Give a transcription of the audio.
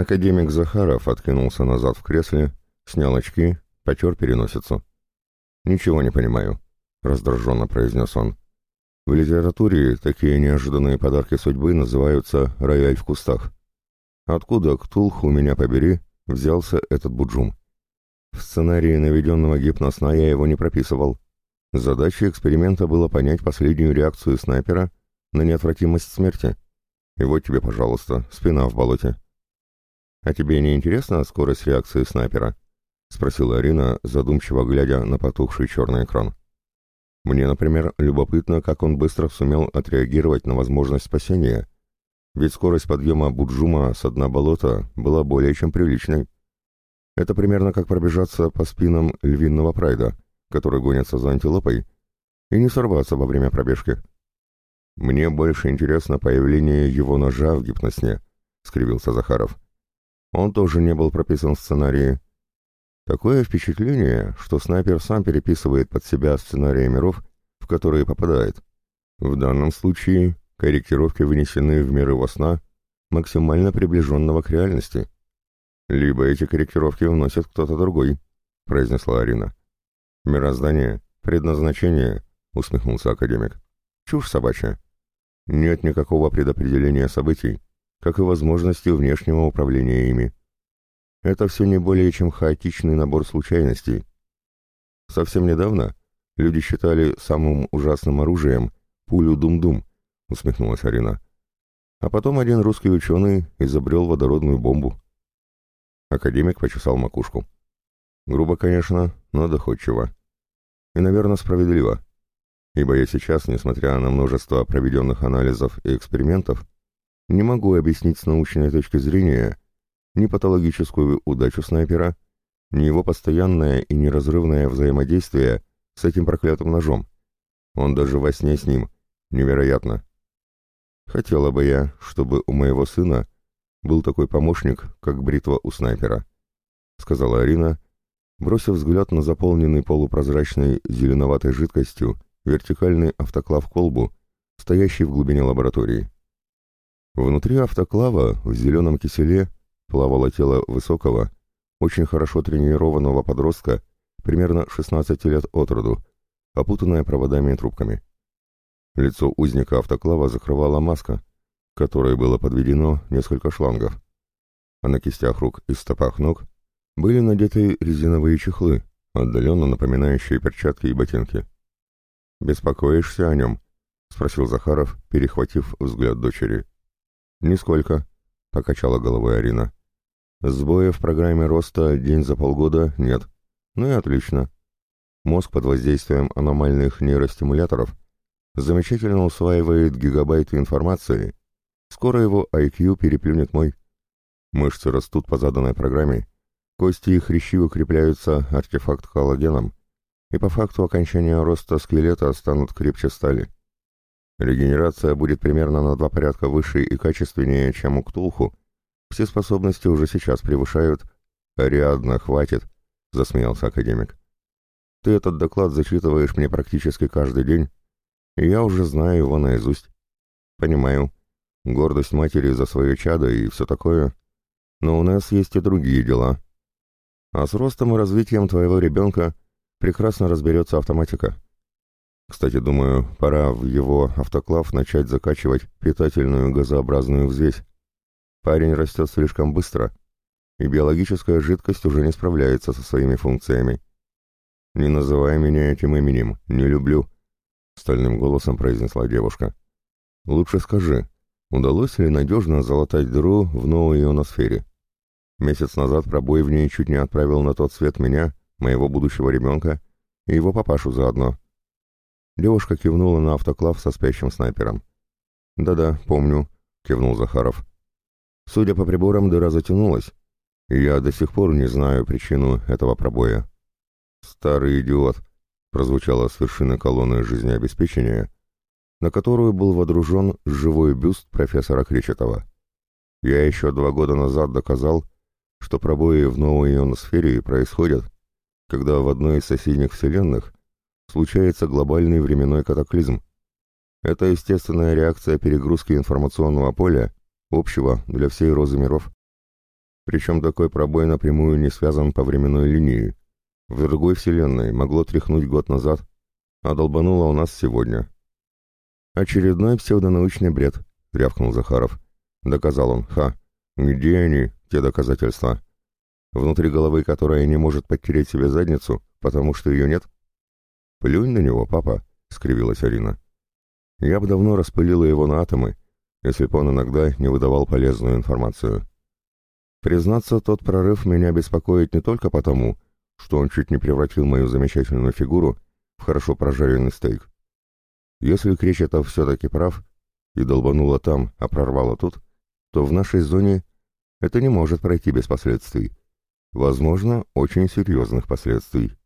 Академик Захаров откинулся назад в кресле, снял очки, потер переносицу. «Ничего не понимаю», — раздраженно произнес он. «В литературе такие неожиданные подарки судьбы называются «рояль в кустах». Откуда, Ктулху, меня побери, взялся этот буджум? В сценарии наведенного гипносна я его не прописывал. Задачей эксперимента было понять последнюю реакцию снайпера на неотвратимость смерти. И вот тебе, пожалуйста, спина в болоте. «А тебе не интересна скорость реакции снайпера?» — спросила Арина, задумчиво глядя на потухший черный экран. «Мне, например, любопытно, как он быстро сумел отреагировать на возможность спасения, ведь скорость подъема Буджума с дна болота была более чем приличной. Это примерно как пробежаться по спинам львиного прайда, который гонится за антилопой, и не сорваться во время пробежки. «Мне больше интересно появление его ножа в гипносне», — скривился Захаров. Он тоже не был прописан в сценарии. Такое впечатление, что снайпер сам переписывает под себя сценарии миров, в которые попадает. В данном случае корректировки вынесены в миры во сна, максимально приближенного к реальности. Либо эти корректировки вносит кто-то другой, произнесла Арина. Мироздание, предназначение, усмехнулся академик. Чушь собачья. Нет никакого предопределения событий как и возможности внешнего управления ими. Это все не более чем хаотичный набор случайностей. Совсем недавно люди считали самым ужасным оружием пулю Дум-Дум, усмехнулась Арина. А потом один русский ученый изобрел водородную бомбу. Академик почесал макушку. Грубо, конечно, но доходчиво. И, наверное, справедливо. Ибо я сейчас, несмотря на множество проведенных анализов и экспериментов, не могу объяснить с научной точки зрения ни патологическую удачу снайпера, ни его постоянное и неразрывное взаимодействие с этим проклятым ножом. Он даже во сне с ним. Невероятно. Хотела бы я, чтобы у моего сына был такой помощник, как бритва у снайпера, сказала Арина, бросив взгляд на заполненный полупрозрачной зеленоватой жидкостью вертикальный автоклав-колбу, стоящий в глубине лаборатории. Внутри автоклава в зеленом киселе плавало тело высокого, очень хорошо тренированного подростка, примерно 16 лет от роду, опутанное проводами и трубками. Лицо узника автоклава закрывала маска, которой было подведено несколько шлангов, а на кистях рук и стопах ног были надеты резиновые чехлы, отдаленно напоминающие перчатки и ботинки. «Беспокоишься о нем?» — спросил Захаров, перехватив взгляд дочери. «Нисколько», — покачала головой Арина. «Сбоя в программе роста день за полгода нет. Ну и отлично. Мозг под воздействием аномальных нейростимуляторов замечательно усваивает гигабайты информации. Скоро его IQ переплюнет мой. Мышцы растут по заданной программе, кости и хрящи укрепляются артефакт коллагеном, и по факту окончания роста скелета станут крепче стали. Регенерация будет примерно на два порядка выше и качественнее, чем у Ктулху. Все способности уже сейчас превышают... «Ариадна, хватит!» — засмеялся академик. «Ты этот доклад зачитываешь мне практически каждый день, и я уже знаю его наизусть. Понимаю. Гордость матери за свое чадо и все такое. Но у нас есть и другие дела. А с ростом и развитием твоего ребенка прекрасно разберется автоматика. Кстати, думаю, пора в его автоклав начать закачивать питательную газообразную взвесь. Парень растет слишком быстро, и биологическая жидкость уже не справляется со своими функциями. «Не называй меня этим именем, не люблю», — стальным голосом произнесла девушка. «Лучше скажи, удалось ли надежно залатать дыру в новой ионосфере? Месяц назад пробой в ней чуть не отправил на тот свет меня, моего будущего ребенка, и его папашу заодно». Девушка кивнула на автоклав со спящим снайпером. «Да-да, помню», — кивнул Захаров. «Судя по приборам, дыра затянулась, и я до сих пор не знаю причину этого пробоя». «Старый идиот», — прозвучало с вершины колонны жизнеобеспечения, на которую был водружен живой бюст профессора Кречетова. «Я еще два года назад доказал, что пробои в новой ионосфере происходят, когда в одной из соседних вселенных — случается глобальный временной катаклизм. Это естественная реакция перегрузки информационного поля, общего для всей розы миров. Причем такой пробой напрямую не связан по временной линии. В другой вселенной могло тряхнуть год назад, а долбануло у нас сегодня. «Очередной псевдонаучный бред», — рявкнул Захаров. Доказал он. «Ха! Где они, те доказательства? Внутри головы, которая не может подтереть себе задницу, потому что ее нет?» «Плюнь на него, папа», — скривилась Арина. «Я бы давно распылила его на атомы, если бы он иногда не выдавал полезную информацию. Признаться, тот прорыв меня беспокоит не только потому, что он чуть не превратил мою замечательную фигуру в хорошо прожаренный стейк. Если Кречетов все-таки прав и долбануло там, а прорвало тут, то в нашей зоне это не может пройти без последствий. Возможно, очень серьезных последствий.